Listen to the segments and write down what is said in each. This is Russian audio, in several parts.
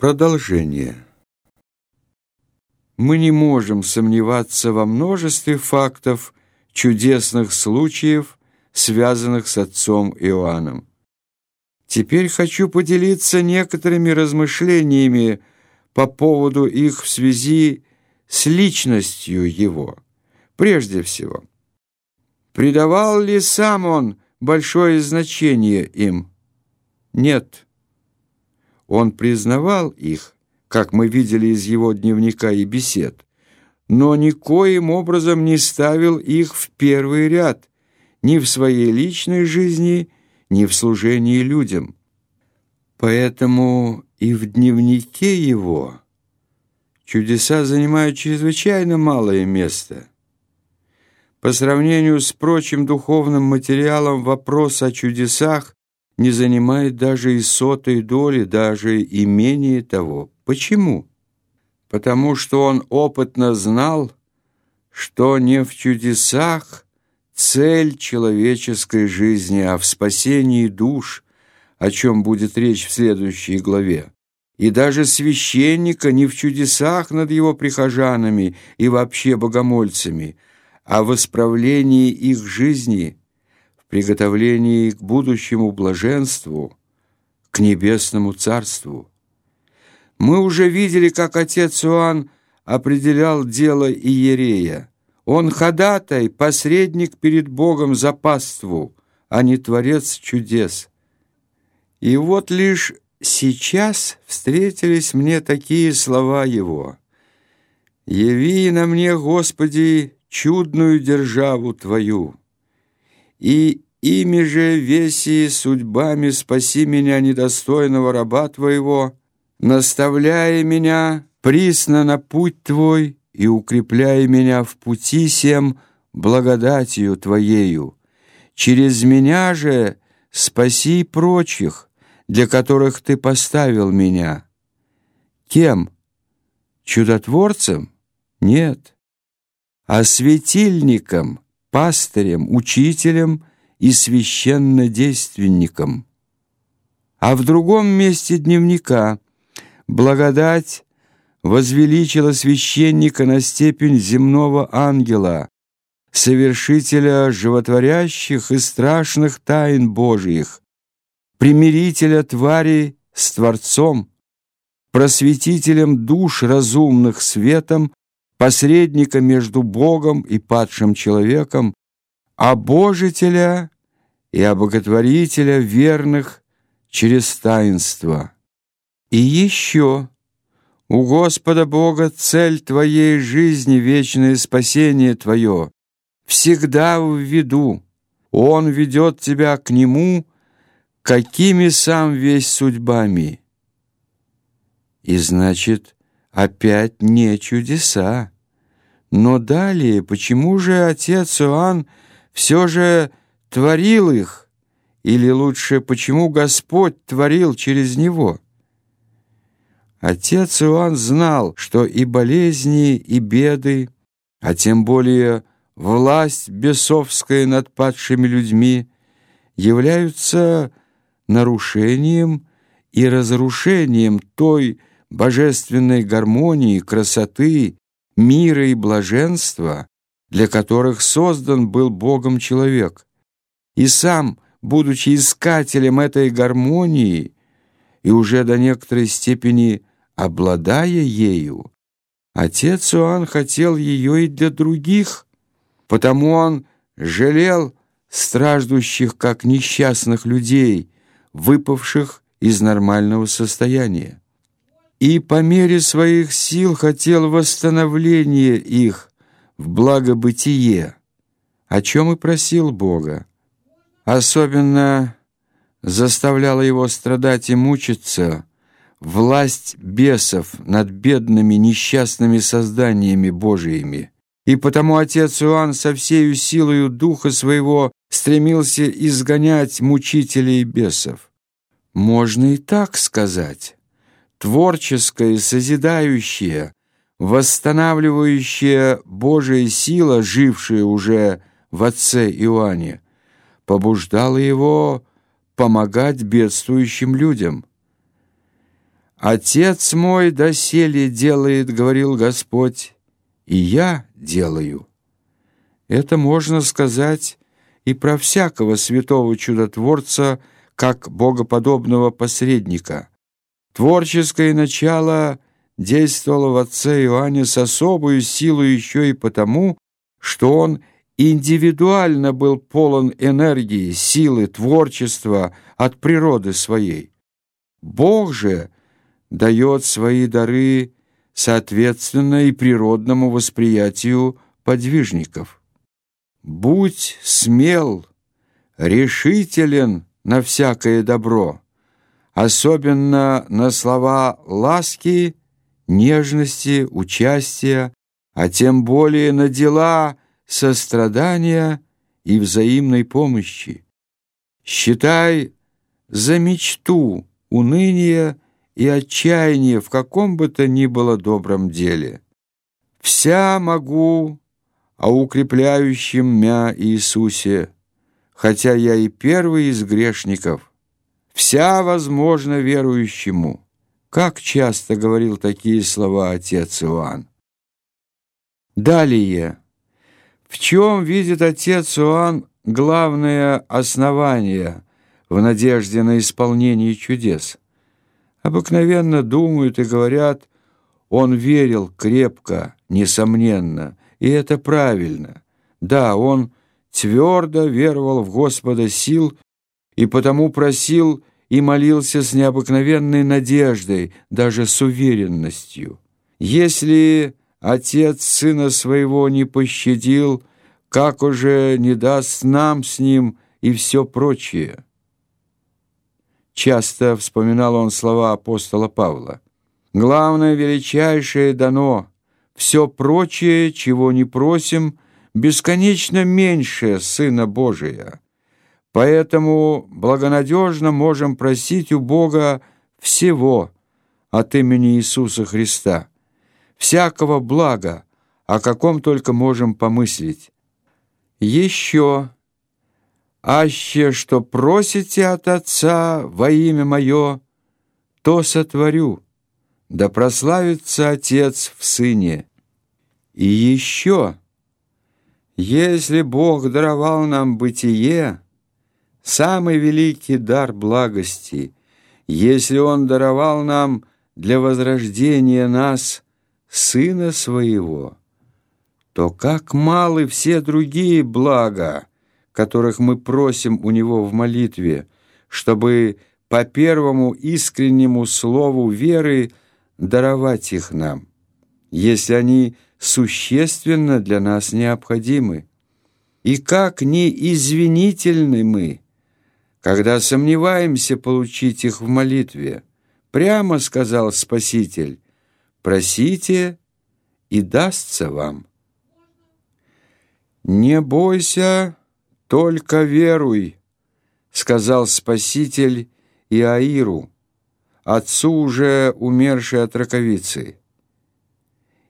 Продолжение. Мы не можем сомневаться во множестве фактов, чудесных случаев, связанных с отцом Иоанном. Теперь хочу поделиться некоторыми размышлениями по поводу их в связи с личностью его. Прежде всего, придавал ли сам он большое значение им? Нет. Он признавал их, как мы видели из его дневника и бесед, но никоим образом не ставил их в первый ряд ни в своей личной жизни, ни в служении людям. Поэтому и в дневнике его чудеса занимают чрезвычайно малое место. По сравнению с прочим духовным материалом вопрос о чудесах не занимает даже и сотой доли, даже и менее того. Почему? Потому что он опытно знал, что не в чудесах цель человеческой жизни, а в спасении душ, о чем будет речь в следующей главе. И даже священника не в чудесах над его прихожанами и вообще богомольцами, а в исправлении их жизни – приготовлении к будущему блаженству, к небесному царству. Мы уже видели, как отец Иоанн определял дело Иерея. Он ходатай, посредник перед Богом за паству, а не творец чудес. И вот лишь сейчас встретились мне такие слова его. «Яви на мне, Господи, чудную державу Твою» и ими же веси судьбами спаси меня, недостойного раба Твоего, наставляя меня присно на путь Твой и укрепляя меня в пути сем благодатью Твоею. Через меня же спаси прочих, для которых Ты поставил меня. Кем? Чудотворцем? Нет. А светильником — пастырем, учителем и священнодейственником. А в другом месте дневника благодать возвеличила священника на степень земного ангела, совершителя животворящих и страшных тайн Божьих, примирителя твари с Творцом, просветителем душ разумных светом посредника между Богом и падшим человеком, обожителя и обоготворителя верных через таинство. И еще у Господа Бога цель твоей жизни, вечное спасение твое, всегда в виду. Он ведет тебя к Нему, какими сам весь судьбами. И значит, опять не чудеса. Но далее, почему же отец Иоанн все же творил их? Или лучше, почему Господь творил через него? Отец Иоанн знал, что и болезни, и беды, а тем более власть бесовская над падшими людьми являются нарушением и разрушением той божественной гармонии, красоты, мира и блаженства, для которых создан был Богом человек. И сам, будучи искателем этой гармонии и уже до некоторой степени обладая ею, отец Иоанн хотел ее и для других, потому он жалел страждущих как несчастных людей, выпавших из нормального состояния. И по мере своих сил хотел восстановления их в благобытие, о чем и просил Бога. Особенно заставляла его страдать и мучиться власть бесов над бедными несчастными созданиями Божиими. И потому отец Иоанн со всею силою духа своего стремился изгонять мучителей бесов. Можно и так сказать творческая, созидающая, восстанавливающая Божия сила, жившая уже в отце Иоанне, побуждала его помогать бедствующим людям. «Отец мой доселе делает, — говорил Господь, — и я делаю». Это можно сказать и про всякого святого чудотворца, как богоподобного посредника. Творческое начало действовало в отце Иоанне с особой силой еще и потому, что он индивидуально был полон энергии, силы, творчества от природы своей. Бог же дает свои дары соответственно и природному восприятию подвижников. Будь смел, решителен на всякое добро, особенно на слова ласки, нежности, участия, а тем более на дела сострадания и взаимной помощи. Считай за мечту уныния и отчаяние в каком бы то ни было добром деле. Вся могу о укрепляющем мя Иисусе, хотя я и первый из грешников, вся возможна верующему. Как часто говорил такие слова отец Иоанн. Далее. В чем видит отец Иоанн главное основание в надежде на исполнение чудес? Обыкновенно думают и говорят, он верил крепко, несомненно, и это правильно. Да, он твердо веровал в Господа сил и потому просил и молился с необыкновенной надеждой, даже с уверенностью. Если отец сына своего не пощадил, как уже не даст нам с ним и все прочее. Часто вспоминал он слова апостола Павла. «Главное, величайшее дано, все прочее, чего не просим, бесконечно меньше Сына Божия». Поэтому благонадежно можем просить у Бога всего от имени Иисуса Христа, всякого блага, о каком только можем помыслить. Еще, аще что просите от Отца во имя Мое, то сотворю, да прославится Отец в Сыне. И еще, если Бог даровал нам бытие, самый великий дар благости, если Он даровал нам для возрождения нас Сына Своего, то как малы все другие блага, которых мы просим у Него в молитве, чтобы по первому искреннему слову веры даровать их нам, если они существенно для нас необходимы. И как неизвинительны мы, когда сомневаемся получить их в молитве. Прямо сказал Спаситель, просите, и дастся вам. «Не бойся, только веруй», — сказал Спаситель Иаиру, отцу уже умершей от раковицы.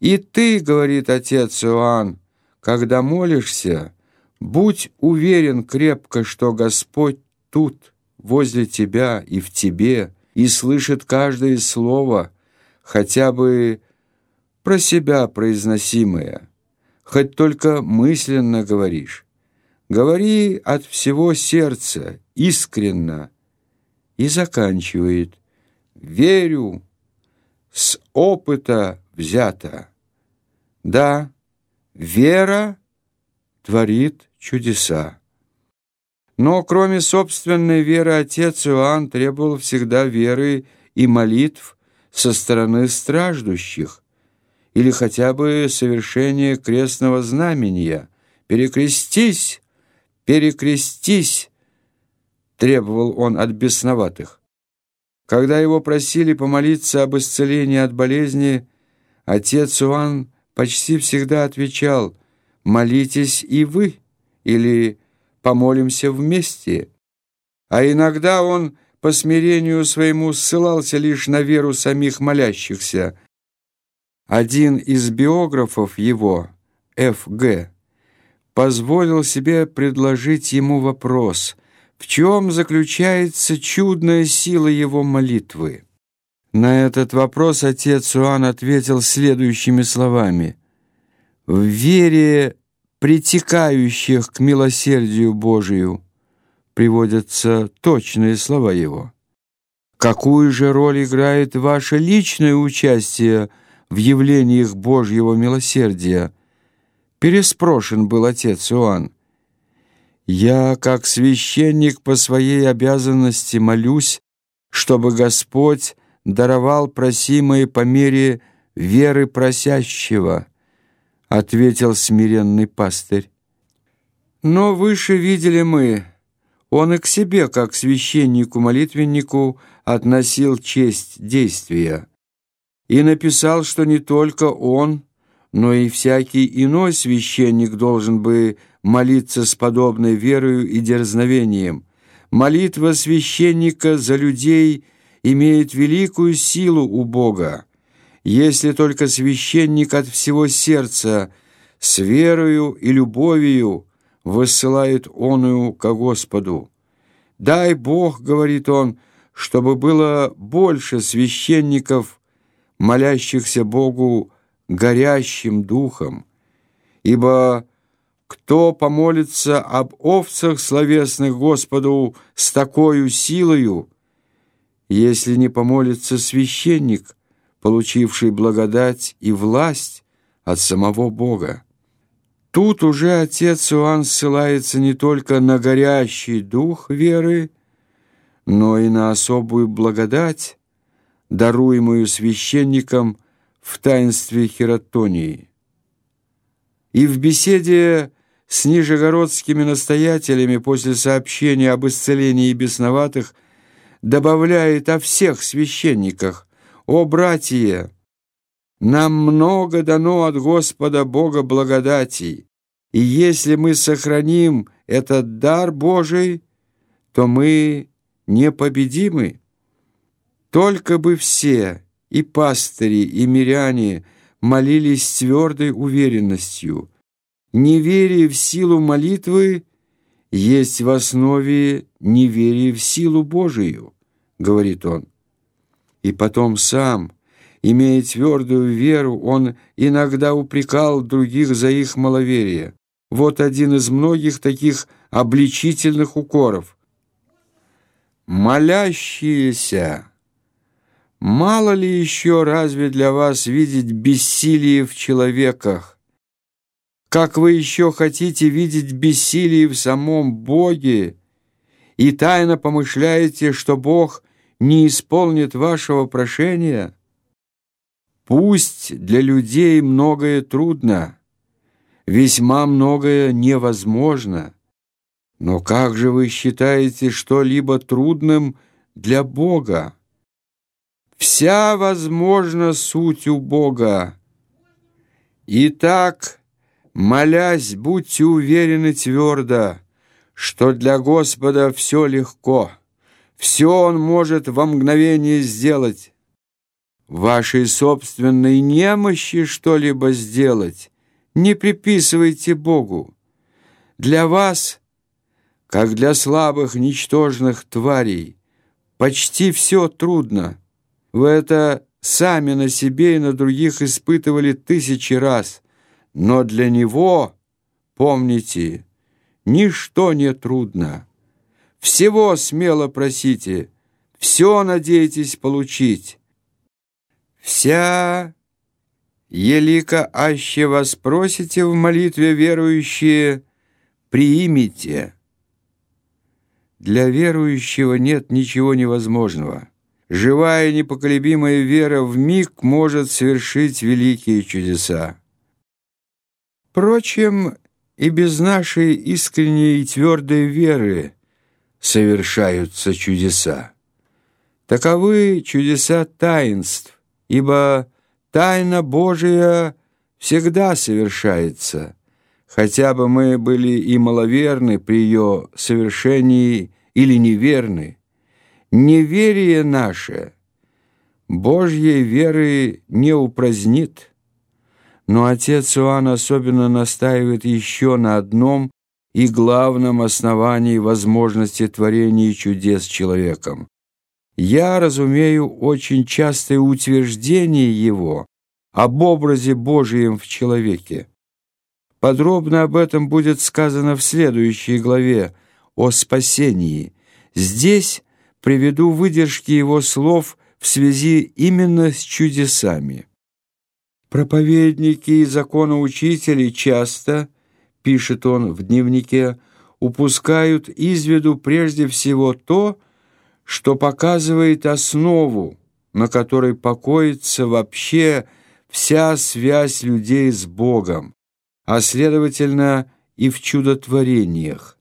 «И ты, — говорит отец Иоанн, — когда молишься, будь уверен крепко, что Господь тут, возле тебя и в тебе, и слышит каждое слово, хотя бы про себя произносимое, хоть только мысленно говоришь. Говори от всего сердца, искренно, и заканчивает «Верю, с опыта взято». Да, вера творит чудеса. Но кроме собственной веры отец Иоанн требовал всегда веры и молитв со стороны страждущих, или хотя бы совершение крестного знамения. «Перекрестись! Перекрестись!» — требовал он от бесноватых. Когда его просили помолиться об исцелении от болезни, отец Иоанн почти всегда отвечал «Молитесь и вы» или «Помолимся вместе». А иногда он по смирению своему ссылался лишь на веру самих молящихся. Один из биографов его, Ф.Г., позволил себе предложить ему вопрос – в чем заключается чудная сила его молитвы? На этот вопрос отец Иоанн ответил следующими словами. «В вере притекающих к милосердию Божию» приводятся точные слова его. Какую же роль играет ваше личное участие в явлениях Божьего милосердия? Переспрошен был отец Иоанн. Я, как священник по своей обязанности, молюсь, чтобы Господь даровал просимое по мере веры просящего, ответил смиренный пастырь. Но выше видели мы, он и к себе, как священнику-молитвеннику, относил честь действия и написал, что не только он, но и всякий иной священник должен бы молиться с подобной верою и дерзновением. Молитва священника за людей имеет великую силу у Бога, если только священник от всего сердца с верою и любовью высылает оную ко Господу. «Дай Бог, — говорит он, — чтобы было больше священников, молящихся Богу горящим духом, ибо кто помолится об овцах словесных Господу с такой силою, если не помолится священник, получивший благодать и власть от самого Бога? Тут уже отец Иоанн ссылается не только на горящий дух веры, но и на особую благодать, даруемую священникам в таинстве хиротонии. И в беседе с нижегородскими настоятелями после сообщения об исцелении бесноватых добавляет о всех священниках «О, братья! Нам много дано от Господа Бога благодати, и если мы сохраним этот дар Божий, то мы непобедимы. Только бы все, и пастыри, и миряне, молились с твердой уверенностью – Неверие в силу молитвы есть в основе неверия в силу Божию, говорит он. И потом сам, имея твердую веру, он иногда упрекал других за их маловерие. Вот один из многих таких обличительных укоров. «Молящиеся, мало ли еще разве для вас видеть бессилие в человеках, как вы еще хотите видеть бессилие в самом Боге и тайно помышляете, что Бог не исполнит вашего прошения? Пусть для людей многое трудно, весьма многое невозможно, но как же вы считаете что-либо трудным для Бога? Вся возможна суть у Бога. Итак, Молясь, будьте уверены твердо, что для Господа все легко, все Он может во мгновение сделать. Вашей собственной немощи что-либо сделать не приписывайте Богу. Для вас, как для слабых, ничтожных тварей, почти все трудно. Вы это сами на себе и на других испытывали тысячи раз – но для него, помните, ничто не трудно. Всего смело просите, все надейтесь получить. Вся елика аще вас просите в молитве верующие, приимите. Для верующего нет ничего невозможного. живая непоколебимая вера в миг может совершить великие чудеса. Впрочем, и без нашей искренней и твердой веры совершаются чудеса. Таковы чудеса таинств, ибо тайна Божия всегда совершается, хотя бы мы были и маловерны при ее совершении или неверны. Неверие наше Божьей веры не упразднит. Но отец Иоанн особенно настаивает еще на одном и главном основании возможности творения чудес человеком. Я разумею очень частое утверждение его об образе Божием в человеке. Подробно об этом будет сказано в следующей главе о спасении. Здесь приведу выдержки его слов в связи именно с чудесами. Проповедники и законоучители часто, пишет он в дневнике, упускают из виду прежде всего то, что показывает основу, на которой покоится вообще вся связь людей с Богом, а следовательно и в чудотворениях.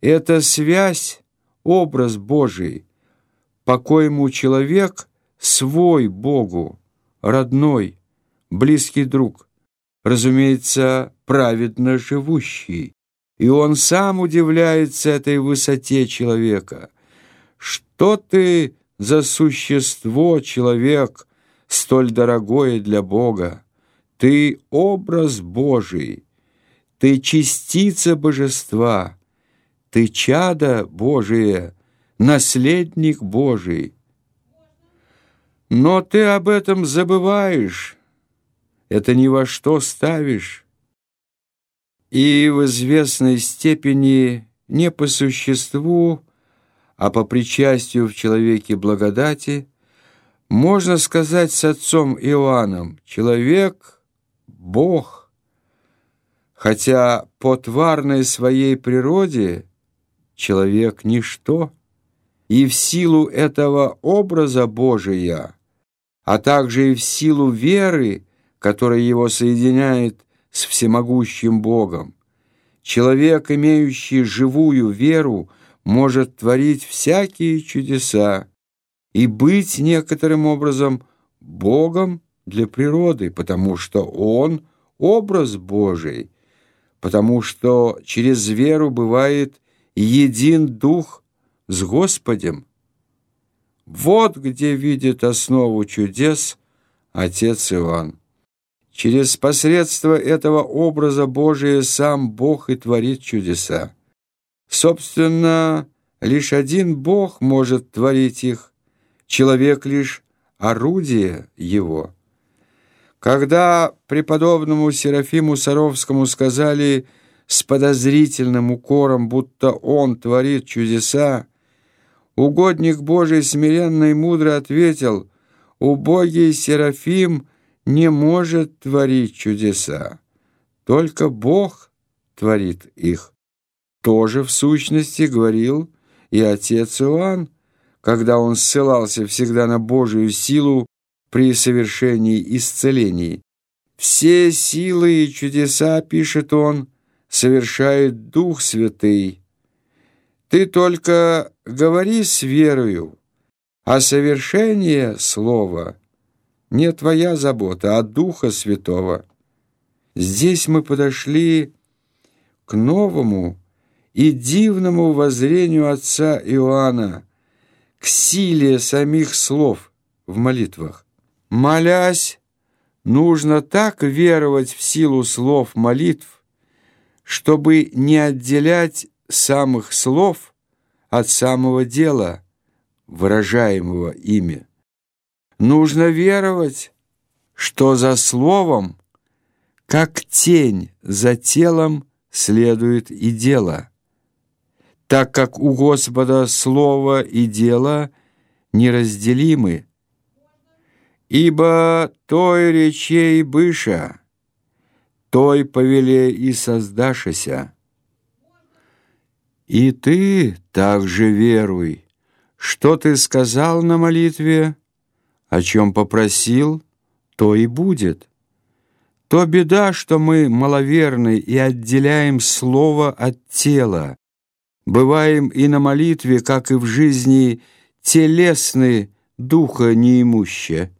Эта связь — образ Божий, по коему человек свой Богу, родной, близкий друг, разумеется, праведно живущий. И он сам удивляется этой высоте человека. Что ты за существо, человек, столь дорогое для Бога? Ты образ Божий, ты частица божества, ты чадо Божие, наследник Божий. Но ты об этом забываешь, это ни во что ставишь. И в известной степени не по существу, а по причастию в человеке благодати, можно сказать с отцом Иоанном, человек — Бог, хотя по тварной своей природе человек — ничто, и в силу этого образа Божия, а также и в силу веры, которая его соединяет с всемогущим Богом. Человек, имеющий живую веру, может творить всякие чудеса и быть некоторым образом Богом для природы, потому что Он — образ Божий, потому что через веру бывает един Дух с Господем. Вот где видит основу чудес отец Иоанн. Через посредство этого образа Божия сам Бог и творит чудеса. Собственно, лишь один Бог может творить их, человек лишь орудие его. Когда преподобному Серафиму Саровскому сказали с подозрительным укором, будто он творит чудеса, угодник Божий смиренно и мудро ответил, «Убогий Серафим — не может творить чудеса. Только Бог творит их. Тоже в сущности говорил и отец Иоанн, когда он ссылался всегда на Божию силу при совершении исцелений. «Все силы и чудеса, — пишет он, — совершает Дух Святый. Ты только говори с верою, а совершение слова — не твоя забота, а Духа Святого. Здесь мы подошли к новому и дивному воззрению отца Иоанна, к силе самих слов в молитвах. Молясь, нужно так веровать в силу слов молитв, чтобы не отделять самых слов от самого дела, выражаемого ими. Нужно веровать, что за словом, как тень за телом, следует и дело, так как у Господа слово и дело неразделимы. Ибо той речей быша, той повеле и создашися. И ты также веруй, что ты сказал на молитве, о чем попросил, то и будет. То беда, что мы маловерны и отделяем слово от тела. Бываем и на молитве, как и в жизни, телесны, духа неимуще.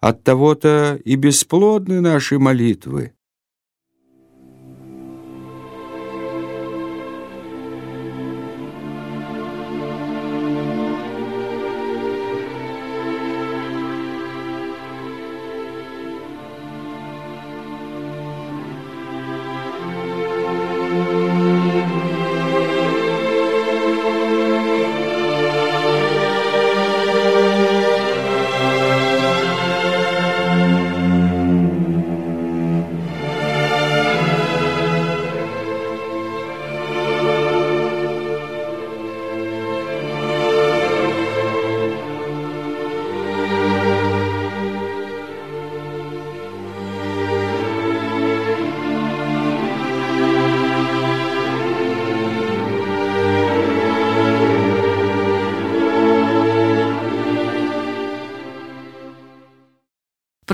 От того-то и бесплодны наши молитвы.